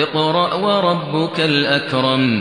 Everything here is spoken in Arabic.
اقْرَأْ وَرَبُّكَ الْأَكْرَمُ.